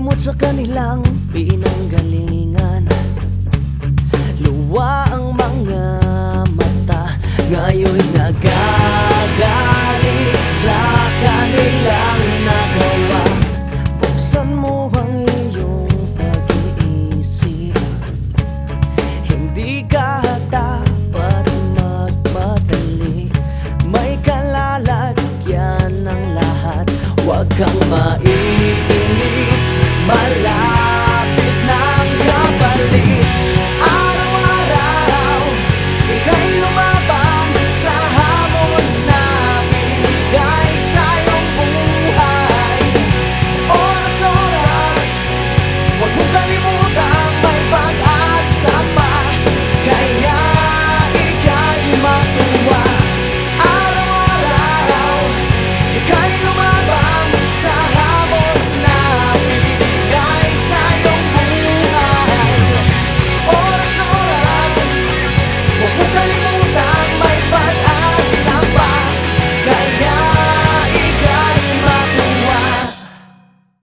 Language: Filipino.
Nalimot sa kanilang pinanggalingan. Luwa ang mga mata Ngayon nagagalit sa kanilang nagawa. Buksan mo ang iyong pag-iisip. Hindi ka dapat magmadali. May kalalagyan ng lahat. Huwag kang